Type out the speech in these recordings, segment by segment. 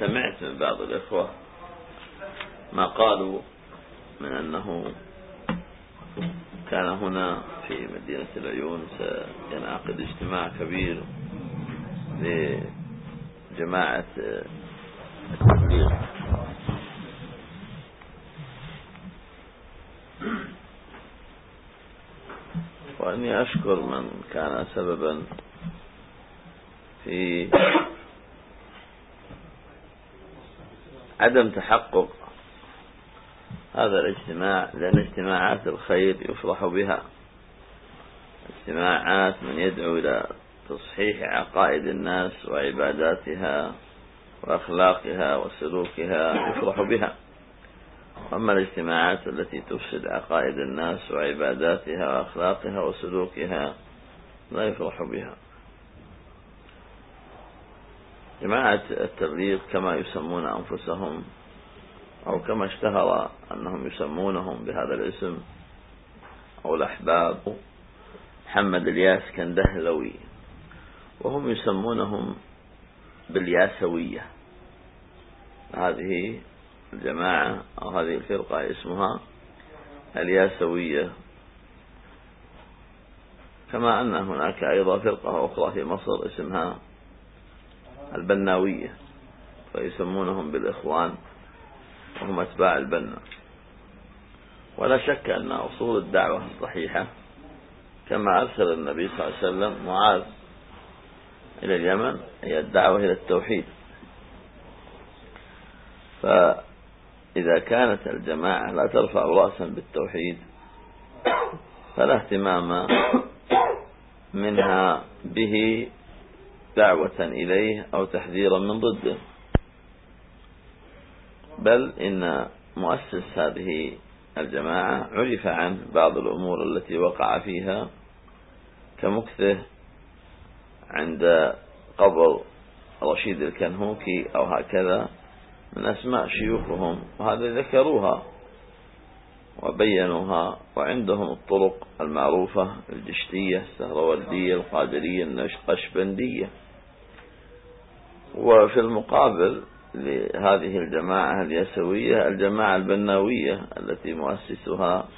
فسمعت من بعض الإخوة ما قالوا من أنه كان هنا في مدينة العيون سينعقد اجتماع كبير لجماعة التبليغ. وأني أشكر من كان سببا في عدم تحقق هذا الاجتماع لأن اجتماعات الخير يفرح بها. اجتماعات من يدعو إلى تصحيح عقائد الناس وعباداتها وأخلاقها وسلوكها يفرح بها. أما الاجتماعات التي تفسد عقائد الناس وعباداتها وأخلاقها وسلوكها لا يفرح بها. جماعة التبليغ كما يسمون أنفسهم أو كما اشتهر أنهم يسمونهم بهذا الاسم أو الأحباب محمد الياس كندهلوي وهم يسمونهم بالياسوية. هذه الجماعة أو هذه الفرقة اسمها الياسوية. كما أن هناك أيضا فرقة أخرى في مصر اسمها البناوية فيسمونهم بالإخوان وهم أتباع البنا. ولا شك أن أصول الدعوة الصحيحة كما أرسل النبي صلى الله عليه وسلم معاذ إلى اليمن هي الدعوة إلى التوحيد. فإذا كانت الجماعة لا ترفع رأسا بالتوحيد فلا اهتمام منها به دعوة إليه أو تحذيرا من ضده. بل إن مؤسس هذه الجماعة عرف عنه بعض الأمور التي وقع فيها كمكثه عند قبر رشيد الكنهوكي أو هكذا من أسماء شيوخهم وهذا ذكروها وبينوها وعندهم الطرق المعروفة الجشتية السهروردية القادرية النشقشبندية وفي المقابل لهذه الجماعة اليسوية الجماعة البناوية التي مؤسسها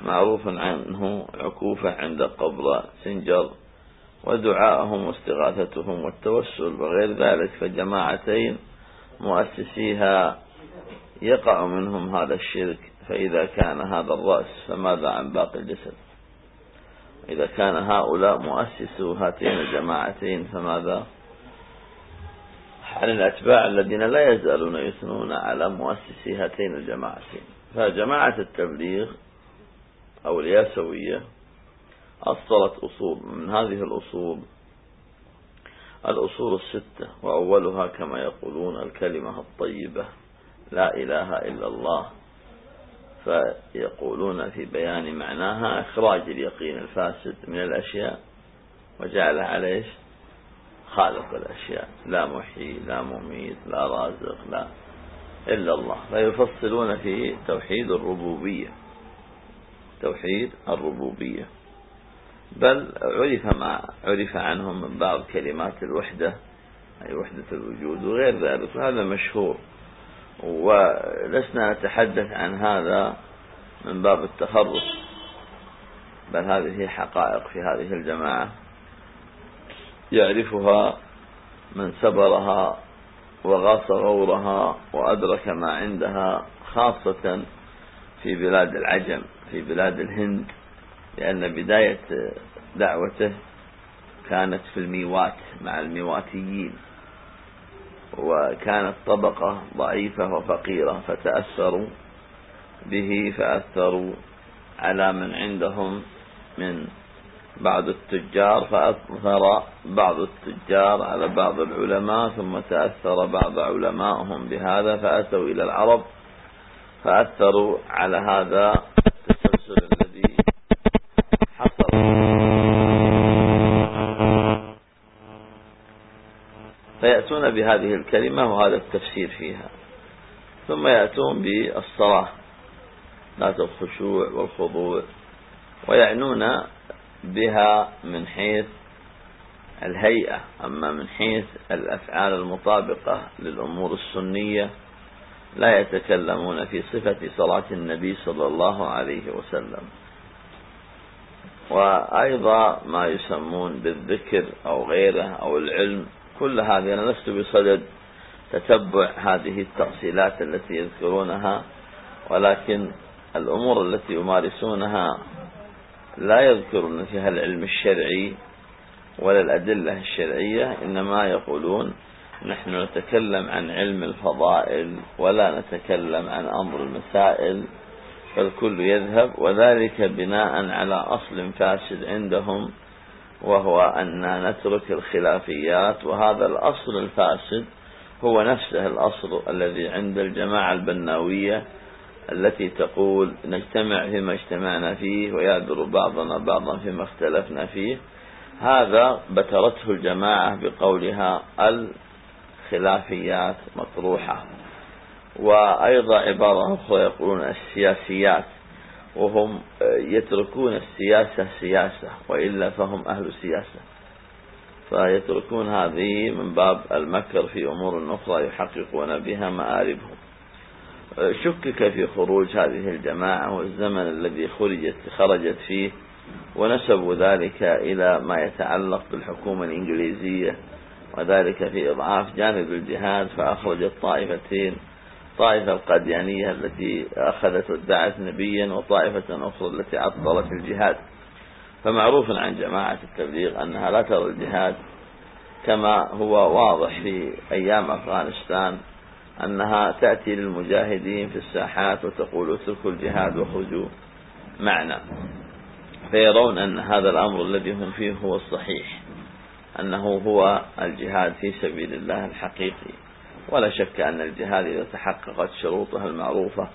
معروف عنه عكوفة عند قبر سنجر ودعاءهم واستغاثتهم والتوسل وغير ذلك فجماعتين مؤسسيها يقع منهم هذا الشرك. فإذا كان هذا الرأس فماذا عن باقي الجسد؟ إذا كان هؤلاء مؤسسو هاتين الجماعتين فماذا؟ عن الأتباع الذين لا يزالون يثنون على مؤسسي هاتين الجماعتين. فجماعة التبليغ أو الياسوية أصلت أصول من هذه الأصول الأصول الستة وأولها كما يقولون الكلمة الطيبة لا إله إلا الله. فيقولون في بيان معناها إخراج اليقين الفاسد من الأشياء وجعلها على إيش؟ خالق الأشياء لا محيي لا مميت لا رازق لا إلا الله. فيفصلون في توحيد الربوبية توحيد الربوبية. بل عرف ما عرف عنهم من بعض كلمات الوحدة أي وحدة الوجود وغير ذلك وهذا مشهور. ولسنا نتحدث عن هذا من باب التخرص بل هذه حقائق في هذه الجماعة يعرفها من سبرها وغاص غورها وأدرك ما عندها خاصة في بلاد العجم في بلاد الهند لأن بداية دعوته كانت في الميوات مع الميواتيين وكانت طبقة ضعيفة وفقيرة فتأثروا به فأثروا على من عندهم من بعض التجار فأثر بعض التجار على بعض العلماء ثم تأثر بعض علمائهم بهذا فأتوا إلى العرب فأثروا على هذا التسلسل الذي حصل. فيأتون بهذه الكلمة وهذا التفسير فيها ثم يأتون بالصلاة. ذات الخشوع والخضوع ويعنون بها من حيث الهيئة. أما من حيث الأفعال المطابقة للأمور السنية لا يتكلمون في صفة صلاة النبي صلى الله عليه وسلم. وأيضا ما يسمون بالذكر أو غيره أو العلم كل هذه أنا لست بصدد تتبع هذه التأصيلات التي يذكرونها ولكن الأمور التي يمارسونها لا يذكرون فيها العلم الشرعي ولا الأدلة الشرعية إنما يقولون نحن نتكلم عن علم الفضائل ولا نتكلم عن أمر المسائل فالكل يذهب وذلك بناء على أصل فاسد عندهم وهو أن نترك الخلافيات وهذا الأصل الفاسد هو نفسه الأصل الذي عند الجماعة البناوية التي تقول نجتمع فيما اجتمعنا فيه ويعذر بعضنا بعضا فيما اختلفنا فيه. هذا بترته الجماعة بقولها الخلافيات مطروحة. وأيضا عبارة أخرى يقولون السياسيات وهم يتركون السياسة سياسة وإلا فهم أهل السياسة فيتركون هذه من باب المكر في أمور أخرى يحققون بها مآربهم. شكك في خروج هذه الجماعة والزمن الذي خرجت خرجت فيه ونسبوا ذلك إلى ما يتعلق بالحكومة الإنجليزية وذلك في إضعاف جانب الجهاد فأخرجت طائفتين طائفة القاديانية التي أخذت ودعت نبيا وطائفة أخرى التي عطلت الجهاد. فمعروف عن جماعة التبليغ أنها لا ترى الجهاد كما هو واضح في أيام أفغانستان أنها تأتي للمجاهدين في الساحات وتقول اتركوا الجهاد وخرجوا معنا. فيرون أن هذا الأمر الذي هم فيه هو الصحيح أنه هو الجهاد في سبيل الله الحقيقي. ولا شك أن الجهاد إذا تحققت شروطها المعروفة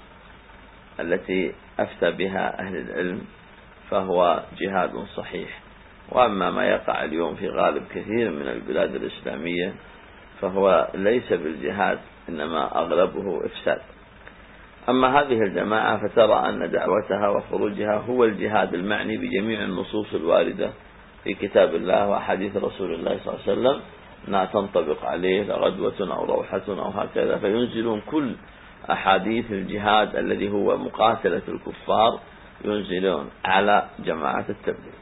التي أفتى بها أهل العلم فهو جهاد صحيح. وأما ما يقع اليوم في غالب كثير من البلاد الإسلامية فهو ليس بالجهاد إنما أغلبه إفساد. أما هذه الجماعة فترى أن دعوتها وخروجها هو الجهاد المعني بجميع النصوص الواردة في كتاب الله وحديث رسول الله صلى الله عليه وسلم أنها تنطبق عليه لغدوة أو روحة أو هكذا. فينزلون كل أحاديث الجهاد الذي هو مقاتلة الكفار ينزلون على جماعة التبليغ.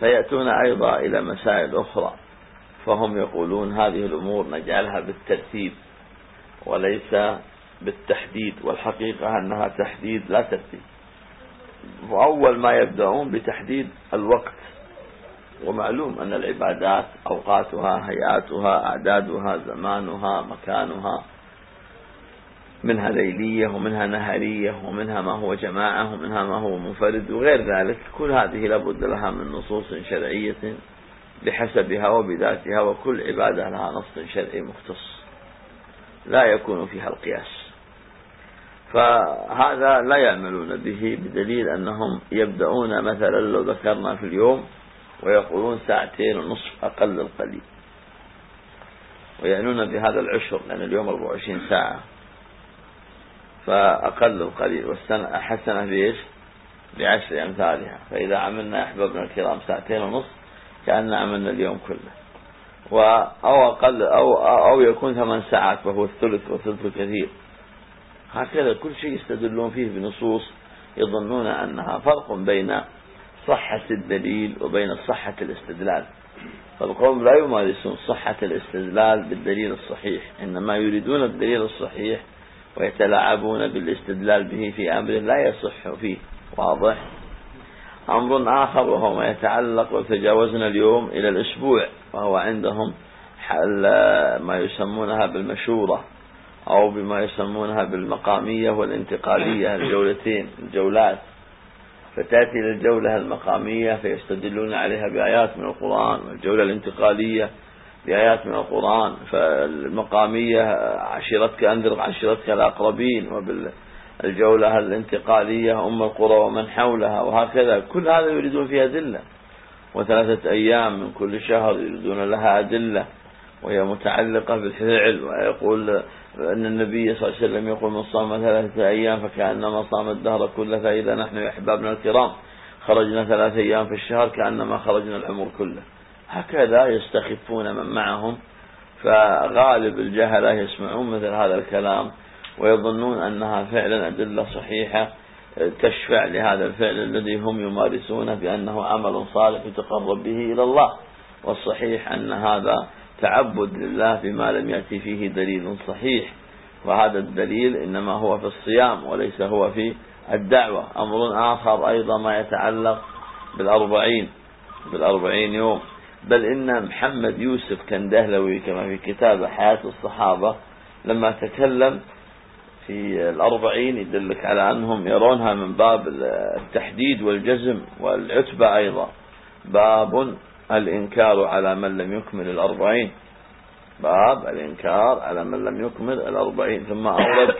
فيأتون أيضا إلى مسائل أخرى فهم يقولون هذه الأمور نجعلها بالترتيب وليس بالتحديد والحقيقة أنها تحديد لا ترتيب وأول ما يبدأون بتحديد الوقت. ومعلوم أن العبادات أوقاتها هيئاتها أعدادها زمانها مكانها منها ليلية ومنها نهارية ومنها ما هو جماعة ومنها ما هو منفرد وغير ذلك. كل هذه لابد لها من نصوص شرعية بحسبها وبذاتها وكل عبادة لها نص شرعي مختص. لا يكون فيها القياس. فهذا لا يعملون به بدليل أنهم يبدأون مثلا لو ذكرنا في اليوم ويقولون ساعتين ونصف أقل القليل ويعنون بهذا العشر لأن اليوم 24 ساعة. فأقل القليل والسنة حسنة بإيش؟ بعشر أمثالها. فإذا عملنا أحبابنا الكرام ساعتين ونصف كأن عملنا اليوم كله. أو أقل أو, أو يكون ثمان ساعات وهو الثلث والثلث كثير هكذا كل شيء يستدلون فيه بنصوص يظنون أنها فرق بين صحة الدليل وبين صحة الاستدلال. فالقوم لا يمارسون صحة الاستدلال بالدليل الصحيح إنما يريدون الدليل الصحيح ويتلاعبون بالاستدلال به في أمر لا يصح فيه. واضح؟ أمر آخر وهو ما يتعلق وتجاوزنا اليوم إلى الأسبوع وهو عندهم ما يسمونها بالمشورة أو بما يسمونها بالمقامية والانتقالية الجولتين الجولات. فتأتي الجولة المقامية فيستدلون عليها بآيات من القرآن والجولة الانتقالية بآيات من القرآن فالمقامية عشيرتك أنذر عشيرتك الأقربين وبالجولة الانتقالية أم القرى ومن حولها وهكذا. كل هذا يريدون فيها أدلة وثلاثة أيام من كل شهر يريدون لها أدلة وهي متعلقة بالفعل ويقول أن النبي صلى الله عليه وسلم يقول من صام ثلاثة أيام فكأنما صام الدهر كله فإذا نحن أحبابنا الكرام خرجنا ثلاثة أيام في الشهر كأنما خرجنا العمر كله. هكذا يستخفون من معهم فغالب الجهلة يسمعون مثل هذا الكلام. ويظنون أنها فعلا أدلة صحيحة تشفع لهذا الفعل الذي هم يمارسونه بأنه عمل صالح يتقرب به إلى الله. والصحيح أن هذا تعبد لله بما لم يأتي فيه دليل صحيح. وهذا الدليل إنما هو في الصيام وليس هو في الدعوة. أمر آخر أيضا ما يتعلق بالأربعين بالأربعين يوم. بل إن محمد يوسف كندهلوي كما في كتاب حياة الصحابة لما تكلم في الأربعين يدلك على أنهم يرونها من باب التحديد والجزم والعتبة أيضا. باب الإنكار على من لم يكمل الأربعين. باب الإنكار على من لم يكمل الأربعين. ثم أورد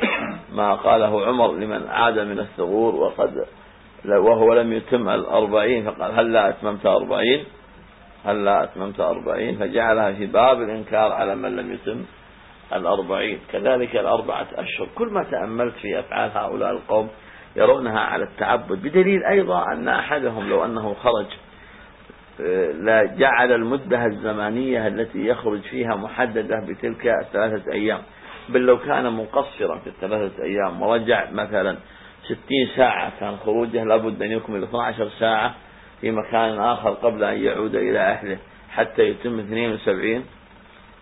ما قاله عمر لمن عاد من الثغور وقد وهو لم يتم الأربعين فقال هل لا أتممت أربعين؟ هل لا أتممت أربعين؟ فجعلها في باب الإنكار على من لم يتم الأربعين. كذلك الأربعة أشهر. كل ما تأملت في أفعال هؤلاء القوم يرونها على التعبد بدليل أيضا أن أحدهم لو أنه خرج لا جعل المدة الزمانية التي يخرج فيها محددة بتلك الثلاثة أيام. بل لو كان مقصرا في الثلاثة أيام ورجع مثلا ستين ساعة كان خروجه لابد أن يكمل 12 ساعة في مكان آخر قبل أن يعود إلى أهله حتى يتم 72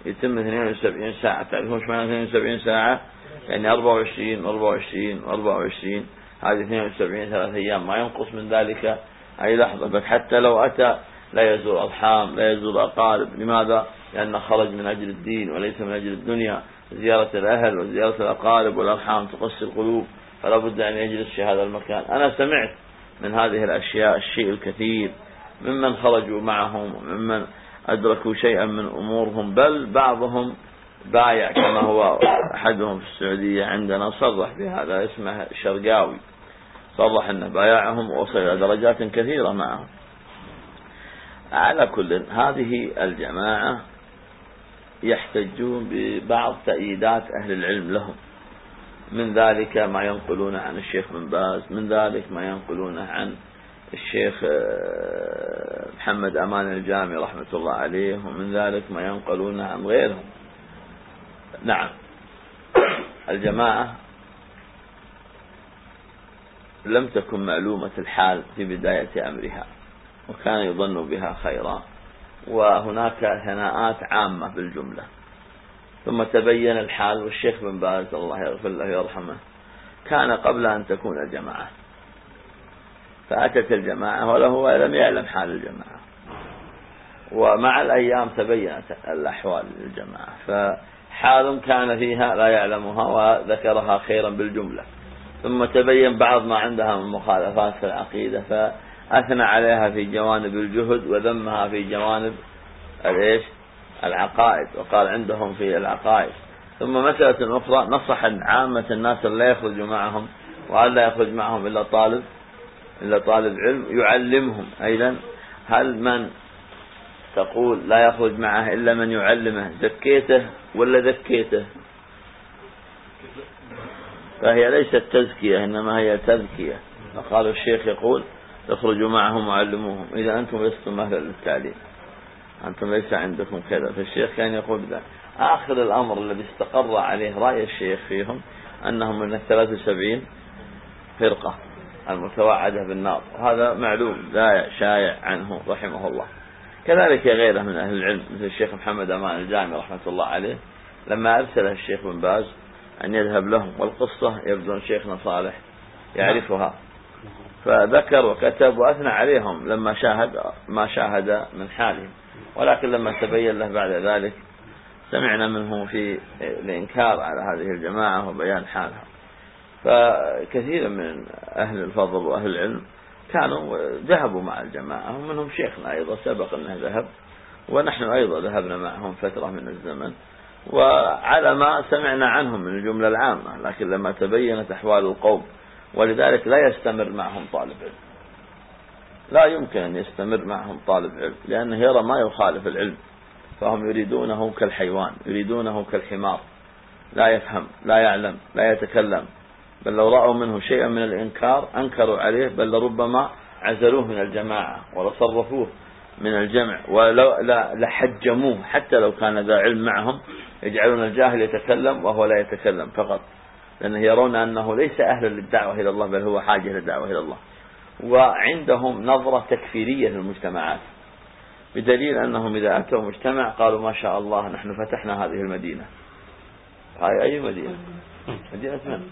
يتم 72 ساعة تعرفون إيش معنى 72 ساعة؟ يعني 24 24 24 هذه 72 ثلاث أيام ما ينقص من ذلك أي لحظة. بل حتى لو أتى لا يزور أرحام لا يزور أقارب. لماذا؟ لأنه خرج من أجل الدين وليس من أجل الدنيا. زيارة الأهل وزيارة الأقارب والأرحام تقسي القلوب فلا بد أن يجلس في هذا المكان. أنا سمعت من هذه الأشياء الشيء الكثير ممن خرجوا معهم وممن أدركوا شيئا من أمورهم بل بعضهم بايع كما هو أحدهم في السعودية عندنا صرح بهذا اسمه شرقاوي. صرح أنه بايعهم ووصل إلى درجات كثيرة معهم. على كل هذه الجماعة يحتجون ببعض تأييدات أهل العلم لهم. من ذلك ما ينقلون عن الشيخ بن باز من ذلك ما ينقلونه عن الشيخ آه، محمد أمان الجامي رحمة الله عليه ومن ذلك ما ينقلونه عن غيرهم. نعم. الجماعة لم تكن معلومة الحال في بداية أمرها وكان يظن بها خيرا وهناك ثناءات عامة بالجملة. ثم تبين الحال والشيخ بن باز الله يغفر له ويرحمه كان قبل أن تكون الجماعة فأتت الجماعة وله لم يعلم حال الجماعة. ومع الأيام تبينت الأحوال للجماعة. فحال كان فيها لا يعلمها وذكرها خيرا بالجملة. ثم تبين بعض ما عندها من مخالفات في العقيدة فأثنى عليها في جوانب الجهد وذمها في جوانب الإيش؟ العقائد وقال عندهم في العقائد. ثم مسألة أخرى نصح عامة الناس لا يخرجوا معهم وأن لا يخرج معهم إلا طالب إلا طالب علم يعلمهم. أيضا هل من تقول لا يخرج معه إلا من يعلمه زكيته ولا ذكيته؟ فهي ليست تزكية إنما هي تذكية. فقال الشيخ يقول اخرجوا معهم وعلموهم. إذا أنتم لستم أهلا للتعليم. أنتم ليس عندكم كذا. فالشيخ كان يقول ذا آخر الأمر الذي استقر عليه رأي الشيخ فيهم أنهم من الثلاث وسبعين فرقة. المتوعدة بالنار وهذا معلوم لا شايع عنه رحمه الله. كذلك غيره من أهل العلم مثل الشيخ محمد أمان الجامع رحمة الله عليه لما أرسله الشيخ بن باز أن يذهب لهم والقصة يبدو شيخنا صالح يعرفها. فذكر وكتب وأثنى عليهم لما شاهد ما شاهد من حالهم. ولكن لما تبين له بعد ذلك سمعنا منه في الإنكار على هذه الجماعة وبيان حالها. فكثير من أهل الفضل وأهل العلم كانوا ذهبوا مع الجماعة ومنهم شيخنا أيضا سبق أنه ذهب ونحن أيضا ذهبنا معهم فترة من الزمن وعلى ما سمعنا عنهم من الجملة العامة لكن لما تبينت أحوال القوم ولذلك لا يستمر معهم طالب علم. لا يمكن أن يستمر معهم طالب علم لأنه يرى ما يخالف العلم فهم يريدونه كالحيوان يريدونه كالحمار لا يفهم لا يعلم لا يتكلم. بل لو رأوا منه شيئا من الإنكار أنكروا عليه بل لربما عزلوه من الجماعة ولصرفوه من الجمع ولو لحجموه. حتى لو كان ذا علم معهم يجعلون الجاهل يتكلم وهو لا يتكلم فقط. لأنه يرون أنه ليس أهلا للدعوة إلى الله بل هو حاجة للدعوة إلى الله. وعندهم نظرة تكفيرية للمجتمعات. بدليل أنهم إذا أتوا مجتمع قالوا ما شاء الله نحن فتحنا هذه المدينة. هاي أي مدينة. مدينة من؟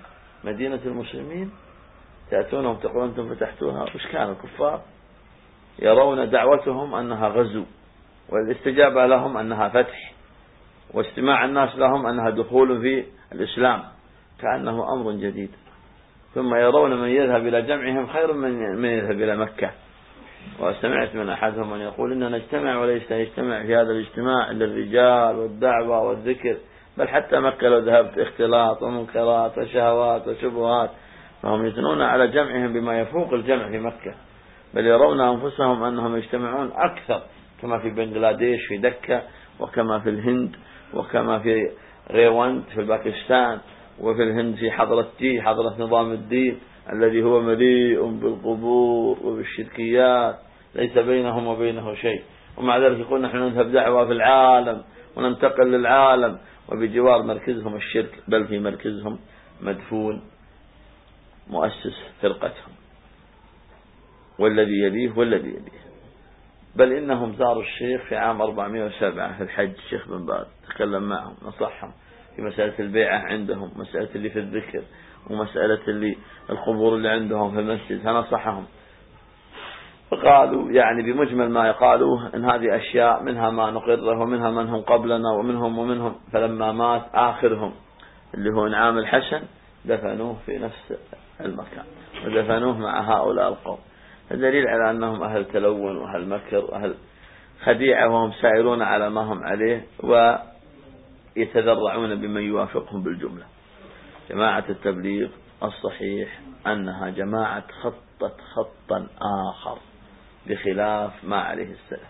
مدينة المسلمين تأتونهم تقولون أنتم فتحتوها وش كانوا كفار يرون دعوتهم أنها غزو والاستجابة لهم أنها فتح واستماع الناس لهم أنها دخول في الإسلام كأنه أمر جديد. ثم يرون من يذهب إلى جمعهم خير من من يذهب إلى مكة. وسمعت من أحدهم من يقول إننا نجتمع وليس نجتمع في هذا الاجتماع إلا الرجال والدعوة والذكر. بل حتى مكة لو ذهبت اختلاط ومنكرات وشهوات وشبهات فهم يثنون على جمعهم بما يفوق الجمع في مكة بل يرون أنفسهم أنهم يجتمعون أكثر كما في بنغلاديش في دكا وكما في الهند وكما في رايوند في باكستان وفي الهند في حضرة تي حضرة نظام الدين الذي هو مليء بالقبور وبالشركيات ليس بينهم وبينه شيء. ومع ذلك يقول نحن نذهب دعوة في العالم وننتقل للعالم وبجوار مركزهم الشرك بل في مركزهم مدفون مؤسس فرقتهم. والذي يليه والذي يليه. بل إنهم زاروا الشيخ في عام 407 في الحج الشيخ بن باز. تكلم معهم نصحهم في مسألة البيعة عندهم مسألة اللي في الذكر ومسألة اللي القبور اللي عندهم في المسجد. فنصحهم. فقالوا يعني بمجمل ما يقالوه إن هذه أشياء منها ما نقره ومنها من هم قبلنا ومنهم ومنهم فلما مات آخرهم اللي هو انعام الحسن دفنوه في نفس المكان ودفنوه مع هؤلاء القوم. الدليل على أنهم أهل تلون وأهل مكر وأهل خديعة وهم سائرون على ما هم عليه ويتذرعون بمن يوافقهم بالجملة. جماعة التبليغ الصحيح أنها جماعة خطت خطا آخر. بخلاف ما عليه السلف.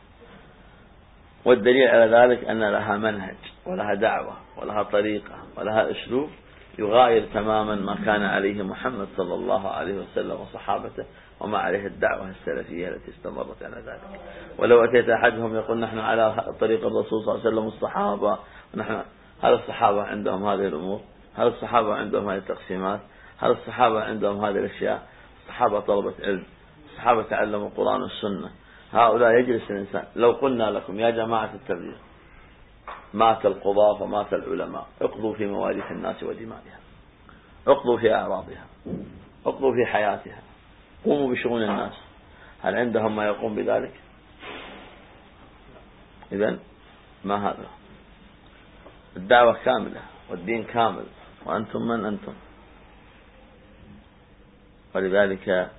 والدليل على ذلك أن لها منهج ولها دعوة ولها طريقة ولها أسلوب يغاير تماما ما كان عليه محمد صلى الله عليه وسلم وصحابته وما عليه الدعوة السلفية التي استمرت على ذلك. ولو أتيت أحدهم يقول نحن على طريق الرسول صلى الله عليه وسلم الصحابة. ونحن هل الصحابة عندهم هذه الأمور؟ هل الصحابة عندهم هذه التقسيمات؟ هل الصحابة عندهم هذه الأشياء؟ الصحابة طلبة علم. الصحابة تعلموا القرآن والسنة. هؤلاء يجلس الإنسان. لو قلنا لكم يا جماعة التبليغ مات القضاة فمات العلماء. اقضوا في مواريث الناس ودمائها. اقضوا في أعراضها. اقضوا في حياتها. قوموا بشؤون الناس. هل عندهم ما يقوم بذلك؟ إذا ما هذا؟ الدعوة كاملة والدين كامل. وأنتم من أنتم؟ ولذلك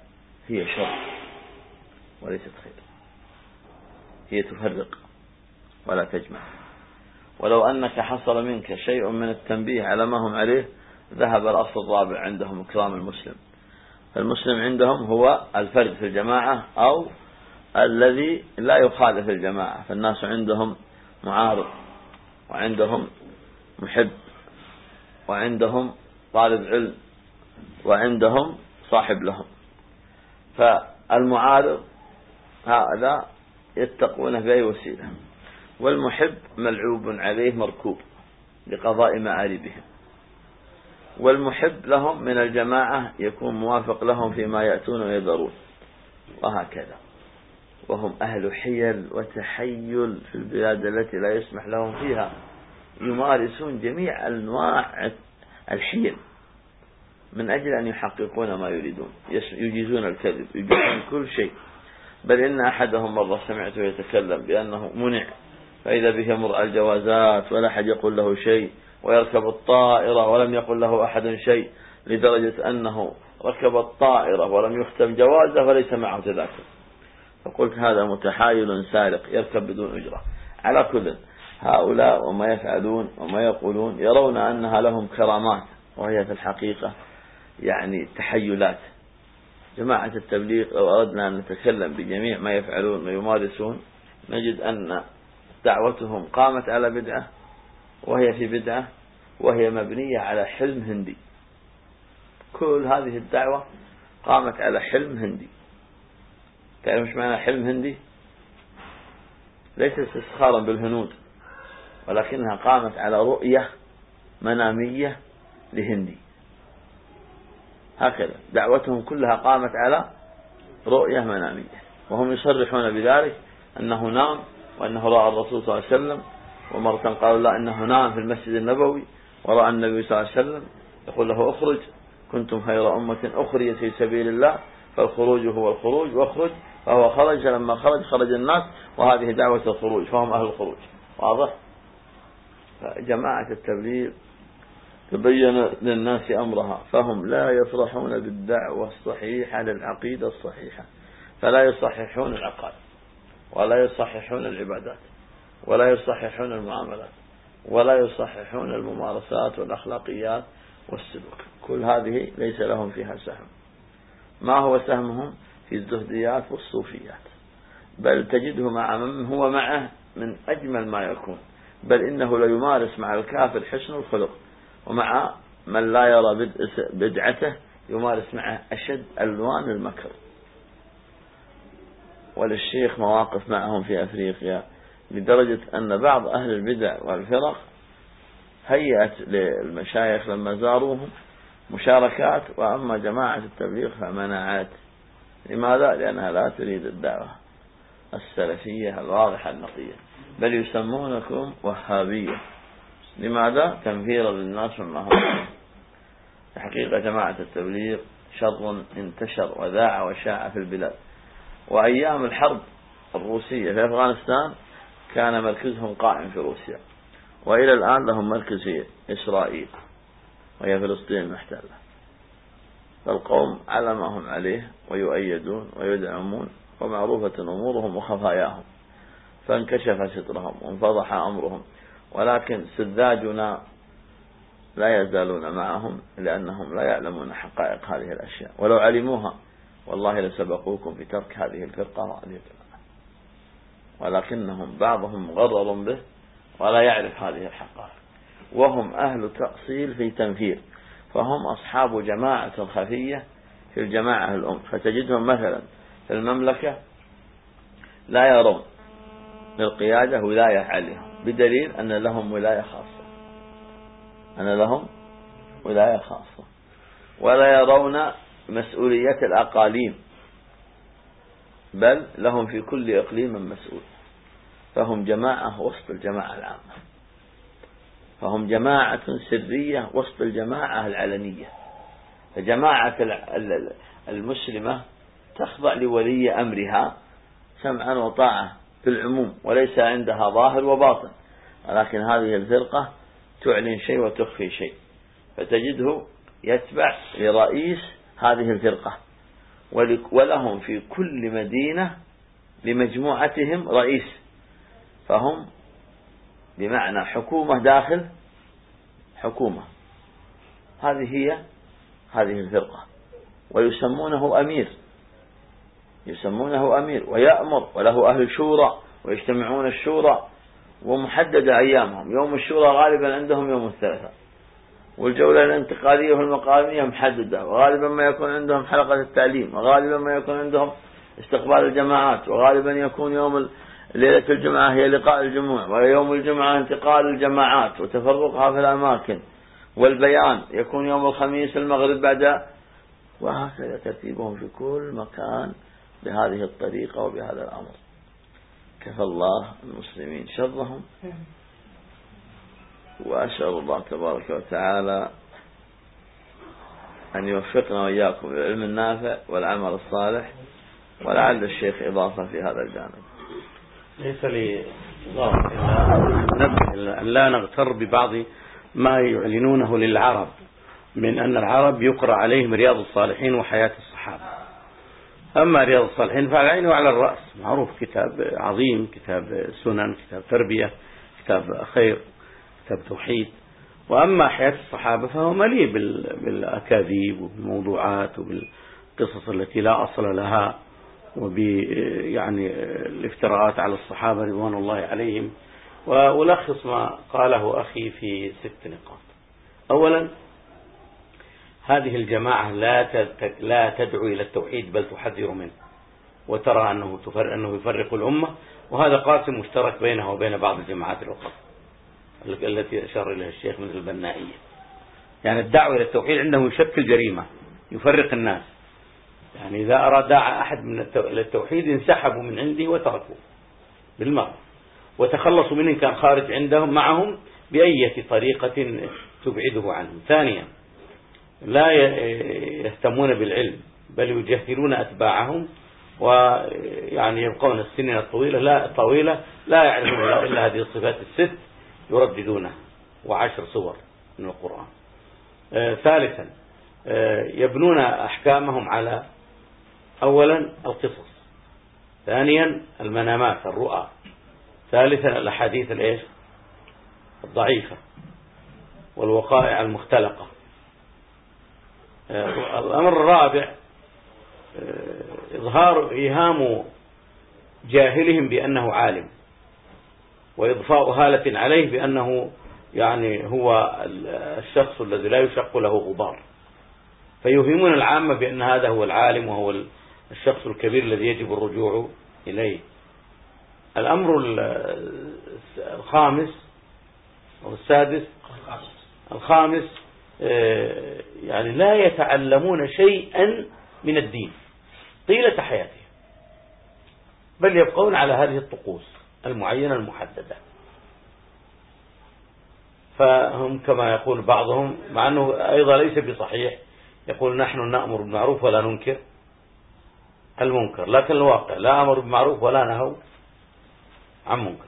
هي شر وليست خير. هي تفرق ولا تجمع. ولو أنك حصل منك شيء من التنبيه على ما هم عليه ذهب الأصل الرابع عندهم إكرام المسلم. فالمسلم عندهم هو الفرد في الجماعة أو الذي لا يخالف الجماعة. فالناس عندهم معارض وعندهم محب وعندهم طالب علم وعندهم صاحب لهم. فالمعارض هذا يتقونه بأي وسيلة. والمحب ملعوب عليه مركوب لقضاء معاربهم والمحب لهم من الجماعة يكون موافق لهم فيما يأتون ويذرون. وهكذا. وهم أهل حيل وتحيل في البلاد التي لا يسمح لهم فيها. يمارسون جميع أنواع الحيل. من أجل أن يحققون ما يريدون. يجيزون الكذب يجيزون كل شيء. بل إن أحدهم مرة سمعته يتكلم بأنه منع فإذا به يمر الجوازات ولا أحد يقول له شيء ويركب الطائرة ولم يقل له أحد شيء لدرجة أنه ركب الطائرة ولم يختم جوازه فليس معه تذاكر. فقلت هذا متحايل سارق يركب بدون أجرة. على كل هؤلاء وما يفعلون وما يقولون يرون أنها لهم كرامات وهي في الحقيقة يعني تحيلات. جماعة التبليغ لو أردنا أن نتكلم بجميع ما يفعلون ويمارسون نجد أن دعوتهم قامت على بدعة وهي في بدعة وهي مبنية على حلم هندي. كل هذه الدعوة قامت على حلم هندي. تعرف مش معنى حلم هندي؟ ليس استسخارا بالهنود ولكنها قامت على رؤية منامية لهندي. هكذا. دعوتهم كلها قامت على رؤية منامية. وهم يصرحون بذلك أنه نام وأنه رأى الرسول صلى الله عليه وسلم ومرة قالوا لا أنه نام في المسجد النبوي ورأى النبي صلى الله عليه وسلم يقول له اخرج كنتم خير أمة أخرجت في سبيل الله فالخروج هو الخروج واخرج فهو خرج لما خرج خرج الناس وهذه دعوة الخروج فهم أهل الخروج. واضح؟ فجماعة التبليغ تبين للناس أمرها فهم لا يفرحون بالدعوة الصحيحة للعقيدة الصحيحة فلا يصححون العقائد ولا يصححون العبادات ولا يصححون المعاملات ولا يصححون الممارسات والأخلاقيات والسلوك. كل هذه ليس لهم فيها سهم. ما هو سهمهم؟ في الزهديات والصوفيات. بل تجده مع من هو معه من أجمل ما يكون. بل إنه ليمارس مع الكافر حسن الخلق. ومع من لا يرى بدعته يمارس معه أشد ألوان المكر. وللشيخ مواقف معهم في أفريقيا لدرجة أن بعض أهل البدع والفرق هيأت للمشايخ لما زاروهم مشاركات وأما جماعة التبليغ فمنعت. لماذا؟ لأنها لا تريد الدعوة السلفية الواضحة النقية بل يسمونكم وهابية. لماذا؟ تنفيرا للناس مما هم حقيقة جماعة التبليغ شر انتشر وذاع وشاع في البلاد. وأيام الحرب الروسية في أفغانستان كان مركزهم قائم في روسيا. وإلى الآن لهم مركز في إسرائيل وهي فلسطين المحتلة فالقوم على ما هم عليه ويؤيدون ويدعمون ومعروفة أمورهم وخفاياهم. فانكشف سترهم وانفضح أمرهم. ولكن سذاجنا لا يزالون معهم لأنهم لا يعلمون حقائق هذه الأشياء. ولو علموها والله لسبقوكم في ترك هذه الفرقة وهذه الجماعة ولكنهم بعضهم مغرر به ولا يعرف هذه الحقائق. وهم أهل تأصيل في تنفير. فهم أصحاب جماعة خفية في الجماعة الأم. فتجدهم مثلا في المملكة لا يرون للقيادة ولاية عليهم بدليل أن لهم ولاية خاصة. أن لهم ولاية خاصة. ولا يرون مسؤولية الأقاليم. بل لهم في كل إقليم مسؤول. فهم جماعة وسط الجماعة العامة. فهم جماعة سرية وسط الجماعة العلنية. فجماعة المسلمة تخضع لولي أمرها سمعا وطاعة في العموم وليس عندها ظاهر وباطن. ولكن هذه الفرقة تعلن شيء وتخفي شيء. فتجده يتبع لرئيس هذه الفرقة. ولهم في كل مدينة لمجموعتهم رئيس. فهم بمعنى حكومة داخل حكومة. هذه هي هذه الفرقة. ويسمونه أمير. يسمونه أمير ويأمر وله أهل شورى ويجتمعون الشورى ومحددة أيامهم. يوم الشورى غالبا عندهم يوم الثلاثاء. والجولة الانتقالية والمقامية محددة وغالبا ما يكون عندهم حلقة التعليم وغالبا ما يكون عندهم استقبال الجماعات وغالبا يكون يوم ليلة الجمعة هي لقاء الجموع ويوم الجمعة انتقال الجماعات وتفرقها في الأماكن. والبيان يكون يوم الخميس المغرب بعد وهكذا ترتيبهم في كل مكان. بهذه الطريقة وبهذا الأمر. كفى الله المسلمين شرهم. وأسأل الله تبارك وتعالى أن يوفقنا وإياكم للعلم النافع والعمل الصالح ولعل الشيخ إضافة في هذا الجانب. ليس لي أن لا نغتر ببعض ما يعلنونه للعرب من أن العرب يقرأ عليهم رياض الصالحين وحياة الصحابة. أما رياض الصالحين فعلى العين وعلى الرأس. معروف كتاب عظيم كتاب سنن كتاب تربية كتاب خير كتاب توحيد. وأما حياة الصحابة فهو مليء بالأكاذيب وبالموضوعات وبالقصص التي لا أصل لها وب يعني الافتراءات على الصحابة رضوان الله عليهم. وألخص ما قاله أخي في ست نقاط. أولا هذه الجماعة لا لا تدعو إلى التوحيد بل تحذر منه. وترى أنه أنه يفرق الأمة. وهذا قاسم مشترك بينها وبين بعض الجماعات الأخرى. التي أشار إليها الشيخ من البنائية. يعني الدعوة إلى التوحيد عنده يشكل جريمة يفرق الناس. يعني إذا أراد داعى أحد من التوحيد انسحبوا من عنده وتركوه بالمرة وتخلصوا منه كان خارج عندهم معهم بأية طريقة تبعده عنهم. ثانيا لا يهتمون بالعلم بل يجهلون أتباعهم ويعني يبقون السنين الطويلة لا طويلة لا يعرفون إلا هذه الصفات الست يرددونها وعشر صور من القرآن. آه ثالثا آه يبنون أحكامهم على أولا القصص ثانيا المنامات الرؤى ثالثا الأحاديث الإيش؟ الضعيفة والوقائع المختلقة. الأمر الرابع آه، إظهار إيهام جاهلهم بأنه عالم وإضفاء هالة عليه بأنه يعني هو الشخص الذي لا يشق له غبار. فيوهمون العامة بأن هذا هو العالم وهو الشخص الكبير الذي يجب الرجوع إليه. الأمر الخامس أو السادس الخامس يعني لا يتعلمون شيئا من الدين طيلة حياتهم بل يبقون على هذه الطقوس المعينة المحددة. فهم كما يقول بعضهم مع أنه أيضا ليس بصحيح يقول نحن نأمر بالمعروف ولا ننكر المنكر لكن الواقع لا أمر بالمعروف ولا نهوا عن منكر.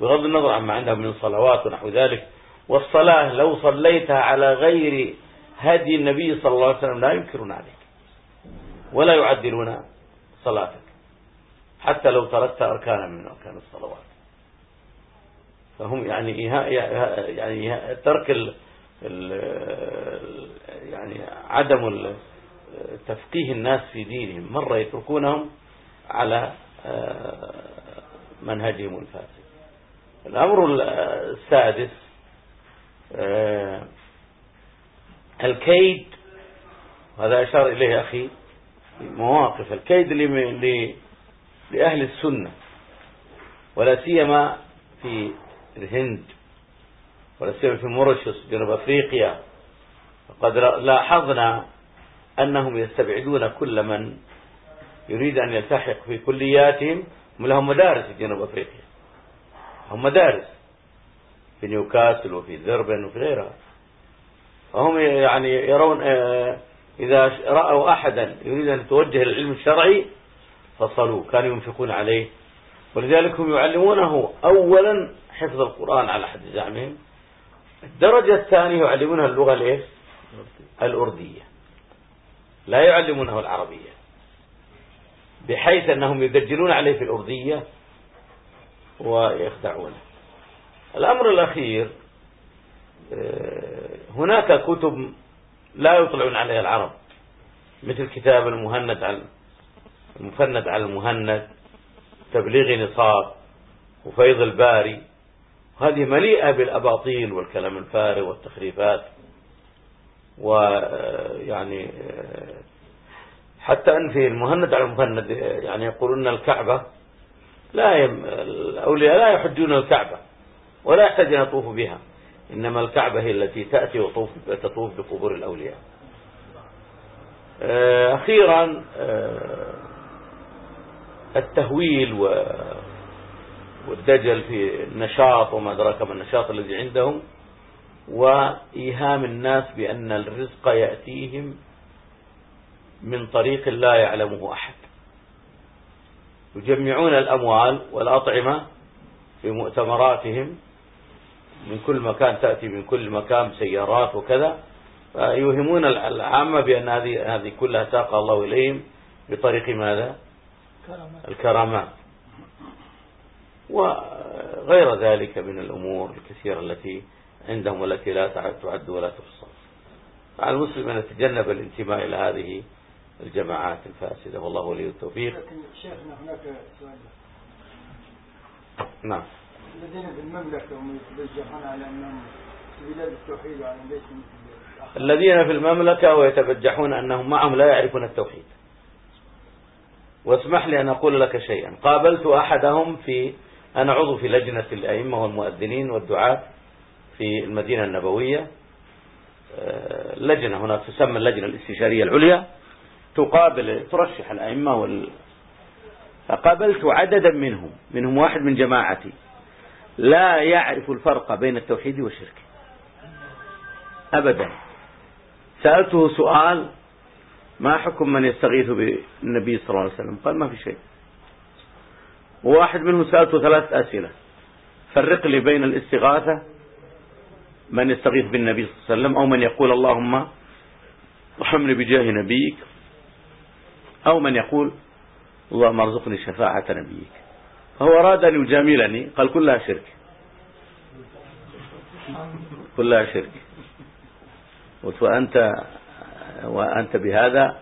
بغض النظر عما عندهم من صلوات ونحو ذلك والصلاة لو صليتها على غير هدي النبي صلى الله عليه وسلم لا ينكرون عليك. ولا يعدلون صلاتك. حتى لو تركت أركانا من أركان الصلوات. فهم يعني يعني ترك ال يعني عدم تفقيه الناس في دينهم. مرة يتركونهم على آه، منهجهم الفاسد. الأمر السادس آه، الكيد هذا أشار إليه أخي مواقف الكيد لأهل السنة ولا سيما في الهند ولا سيما في موريشيوس جنوب أفريقيا. قد لاحظنا أنهم يستبعدون كل من يريد أن يلتحق في كلياتهم لهم مدارس في جنوب أفريقيا. هم مدارس. في نيوكاسل وفي ذربن وفي غيرها. فهم يعني يرون آه، إذا رأوا أحدا يريد أن يتوجه للعلم الشرعي فصلوا كانوا ينفقون عليه. ولذلك هم يعلمونه أولا حفظ القرآن على حد زعمهم. الدرجة الثانية يعلمونها اللغة الإيش؟ الأردية. لا يعلمونه العربية. بحيث أنهم يدجلون عليه في الأردية ويخدعونه. الأمر الأخير آه، هناك كتب لا يطلعون عليها العرب مثل كتاب المهند على المفند على المهند تبليغ نصاب وفيض الباري. هذه مليئة بالأباطيل والكلام الفارغ والتخريفات ويعني آه، حتى أن في المهند على المهند يعني يقولون الكعبة لا يم... الأولياء لا يحجون الكعبة. ولا يحتاج أن يطوفوا بها. إنما الكعبة هي التي تأتي وتطوف, تطوف بقبور الأولياء. آه، أخيرا آه، التهويل والدجل في النشاط وما أدراك ما النشاط الذي عندهم وإيهام الناس بأن الرزق يأتيهم من طريق لا يعلمه أحد. يجمعون الأموال والأطعمة في مؤتمراتهم من كل مكان تأتي من كل مكان سيارات وكذا. يوهمون العامة بأن هذه هذه كلها ساق الله إليهم بطريق ماذا؟ الكرامات. وغير ذلك من الأمور الكثيرة التي عندهم والتي لا تعد ولا تحصى. على المسلم أن يتجنب الانتماء إلى هذه الجماعات الفاسدة. والله ولي التوفيق. شيخنا هناك سؤال. نعم. الذين في المملكة هم يتبجحون على أنهم في بلاد التوحيد وعلى ليس الذين في المملكة ويتبجحون أنهم معهم لا يعرفون التوحيد. واسمح لي أن أقول لك شيئا. قابلت أحدهم في أنا عضو في لجنة الأئمة والمؤذنين والدعاة في المدينة النبوية. آه، لجنة هناك تسمى اللجنة الاستشارية العليا. تقابل ترشح الأئمة وال... فقابلت عددا منهم منهم واحد من جماعتي. لا يعرف الفرق بين التوحيد والشرك. أبدا. سألته سؤال ما حكم من يستغيث بالنبي صلى الله عليه وسلم؟ قال ما في شيء. وواحد منهم سألته ثلاث أسئلة. فرق لي بين الاستغاثة من يستغيث بالنبي صلى الله عليه وسلم أو من يقول اللهم ارحمني بجاه نبيك أو من يقول اللهم ارزقني شفاعة نبيك. فهو أراد أن يجاملني قال كلها شرك. كلها شرك. قلت وأنت وأنت بهذا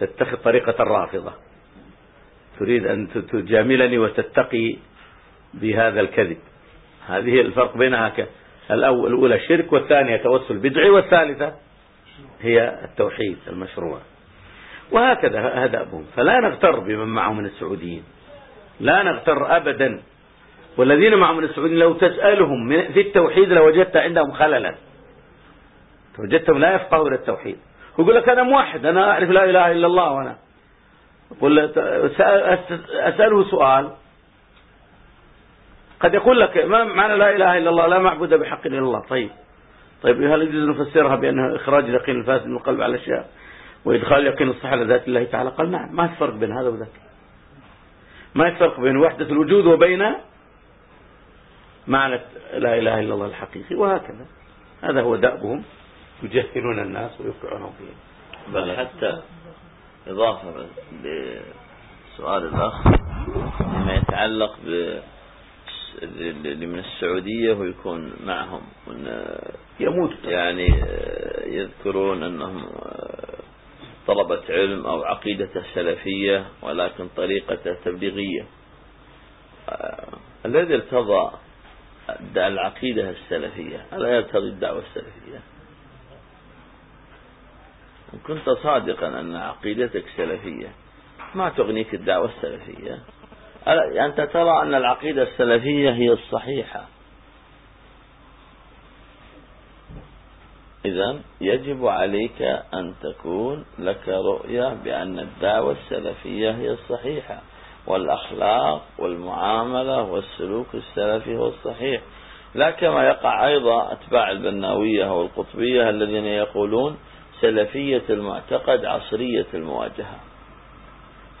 تتخذ طريقة الرافضة تريد أن تجاملني وتتقي بهذا الكذب. هذه الفرق بينها الأول الأولى الشرك والثانية توسل بدعي والثالثة هي التوحيد المشروع. وهكذا هذا أبوهم فلا نغتر بمن معه من السعوديين. لا نغتر أبدا. والذين معه من السعوديين لو تسألهم في التوحيد لوجدت عندهم خللا. وجدتهم لا يفقهون التوحيد. يقول لك أنا موحد أنا أعرف لا إله إلا الله وأنا. أسأله سؤال. قد يقول لك ما معنى لا إله إلا الله؟ لا معبود بحق إلا الله. طيب. طيب هل يجوز نفسرها بأنها إخراج اليقين الفاسد من القلب على الأشياء وإدخال يقين الصحة لذات الله تعالى؟ قال نعم ما في فرق بين هذا وذاك. ما في فرق بين وحدة الوجود وبين معنى لا إله إلا الله الحقيقي وهكذا. هذا هو دأبهم. يجهلون الناس ويوقعونهم فيهم. بل حتى إضافة لسؤال الأخ فيما يتعلق ب اللي من السعودية ويكون معهم. يموت. يعني يذكرون أنهم طلبة علم أو عقيدة سلفية ولكن طريقة تبليغية. الذي ارتضى العقيدة السلفية ألا يرتضي الدعوة السلفية؟ إن كنت صادقا أن عقيدتك سلفية ما تغنيك الدعوة السلفية؟ أنت ترى أن العقيدة السلفية هي الصحيحة. إذا يجب عليك أن تكون لك رؤية بأن الدعوة السلفية هي الصحيحة والأخلاق والمعاملة والسلوك السلفي هو الصحيح. لا كما يقع أيضا أتباع البناوية والقطبية الذين يقولون سلفية المعتقد عصرية المواجهة.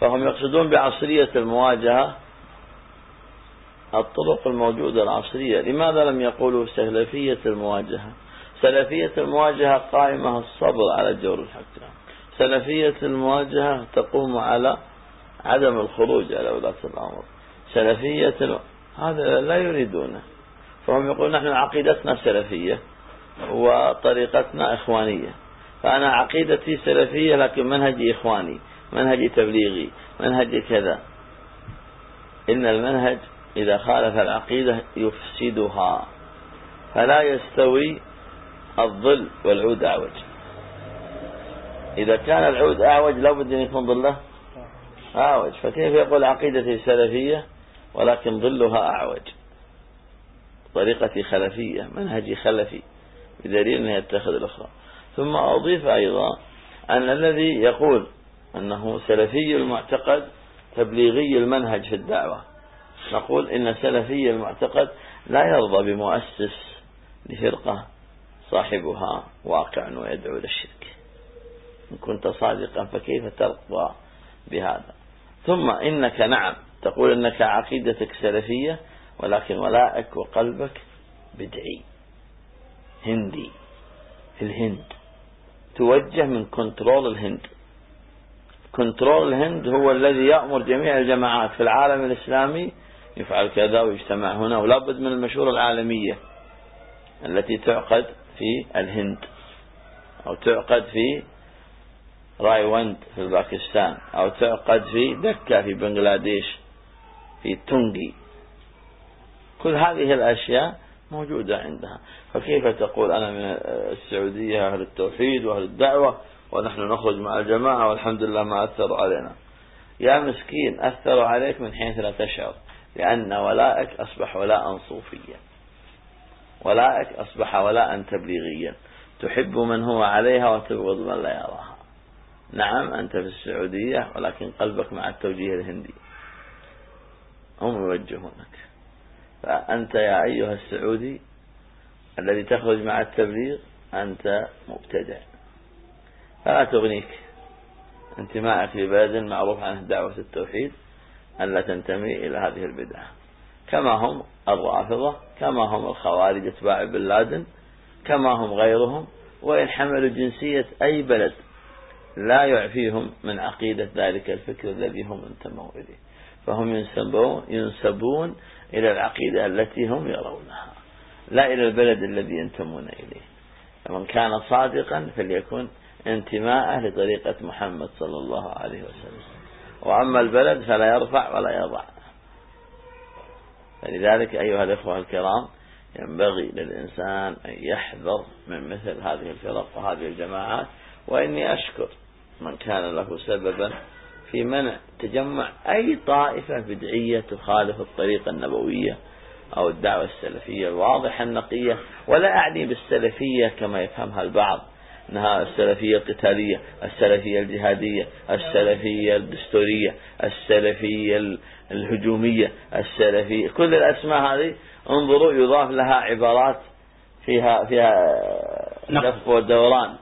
فهم يقصدون بعصرية المواجهة الطرق الموجودة العصرية. لماذا لم يقولوا سلفية المواجهة؟ سلفية المواجهة قائمة الصبر على جور الحكام سلفية المواجهة تقوم على عدم الخروج على ولاة الأمر. سلفية. هذا لا يريدونه. فهم يقولون نحن عقيدتنا سلفية وطريقتنا إخوانية. فأنا عقيدتي سلفية لكن منهجي إخواني. منهجي تبليغي. منهجي كذا. إن المنهج إذا خالف العقيدة يفسدها. فلا يستوي الظل والعود أعوج. إذا كان العود أعوج لابد أن يكون ظله أعوج. فكيف يقول عقيدتي سلفية ولكن ظلها أعوج. طريقتي خلفية منهجي خلفي بدليل أنه يتخذ الأخرى. ثم أضيف أيضا أن الذي يقول أنه سلفي المعتقد تبليغي المنهج في الدعوة. نقول إن سلفي المعتقد لا يرضى بمؤسس لفرقة. صاحبها واقع ويدعو للشرك إن كنت صادقا فكيف ترضى بهذا؟ ثم إنك نعم تقول إنك عقيدتك سلفية ولكن ولاءك وقلبك بدعي. هندي في الهند. توجه من كنترول الهند. كنترول الهند هو الذي يأمر جميع الجماعات في العالم الإسلامي يفعل كذا ويجتمع هنا ولا بد من المشورة العالمية التي تعقد في الهند أو تعقد في رايوند في باكستان أو تعقد في دكة في بنغلاديش في تونغي. كل هذه الأشياء موجودة عندها. فكيف تقول أنا من السعودية أهل التوحيد وأهل الدعوة ونحن نخرج مع الجماعة والحمد لله ما أثروا علينا. يا مسكين أثروا عليك من حيث لا تشعر لأن ولائك أصبح ولاء صوفيا. ولائك أصبح ولاء تبليغيا. تحب من هو عليها وتبغض من لا يراها. نعم أنت في السعودية ولكن قلبك مع التوجيه الهندي. هم يوجهونك. فأنت يا أيها السعودي الذي تخرج مع التبليغ أنت مبتدع. فلا تغنيك. انتماءك لبلد معروف عنه دعوة التوحيد أن لا تنتمي إلى هذه البدعة. كما هم الرافضة كما هم الخوارج أتباع بن لادن كما هم غيرهم وإن حملوا جنسية أي بلد لا يعفيهم من عقيدة ذلك الفكر الذي هم انتموا إليه. فهم ينسبون, ينسبون إلى العقيدة التي هم يرونها لا إلى البلد الذي ينتمون إليه. فمن كان صادقا فليكن انتماءه لطريقة محمد صلى الله عليه وسلم. وأما البلد فلا يرفع ولا يضع. فلذلك أيها الإخوة الكرام ينبغي للإنسان أن يحذر من مثل هذه الفرق وهذه الجماعات وإني أشكر من كان له سببا في منع تجمع أي طائفة بدعية تخالف الطريقة النبوية أو الدعوة السلفية الواضحة النقية ولا أعني بالسلفية كما يفهمها البعض. أنها السلفية القتالية السلفية الجهادية السلفية الدستورية السلفية الهجومية السلفية كل الأسماء هذه انظروا يضاف لها عبارات فيها فيها لف ودوران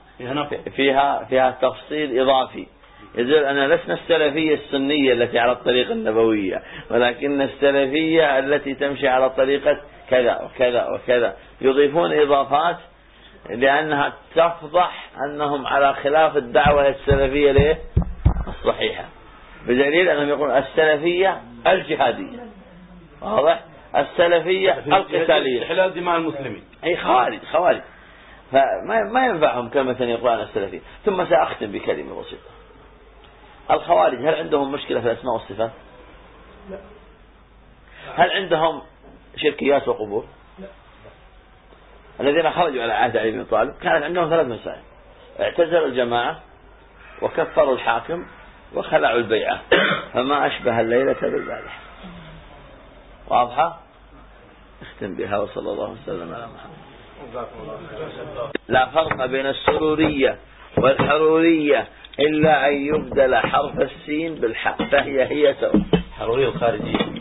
فيها فيها تفصيل إضافي. يدل أن لسنا السلفية السنية التي على الطريقة النبوية ولكن السلفية التي تمشي على طريقة كذا وكذا وكذا. يضيفون إضافات لأنها تفضح أنهم على خلاف الدعوة السلفية ليه؟ الصحيحة بدليل أنهم يقولون السلفية الجهادية. واضح؟ السلفية القتالية. إحلال دماء المسلمين. أي خوارج خوارج. فما ما ينفعهم كلمة يقولون السلفية. ثم سأختم بكلمة بسيطة. الخوارج هل عندهم مشكلة في الأسماء والصفات؟ لا. هل عندهم شركيات وقبور؟ الذين خرجوا على عهد علي بن طالب كانت عندهم ثلاث مسائل. اعتزلوا الجماعة وكفروا الحاكم وخلعوا البيعة. فما أشبه الليلة بالبارحة. واضحة؟ اختم بها وصلى الله وسلم على محمد. لا فرق بين السرورية والحرورية إلا أن يبدل حرف السين بالحاء فهي هي سواء حرورية الخارجية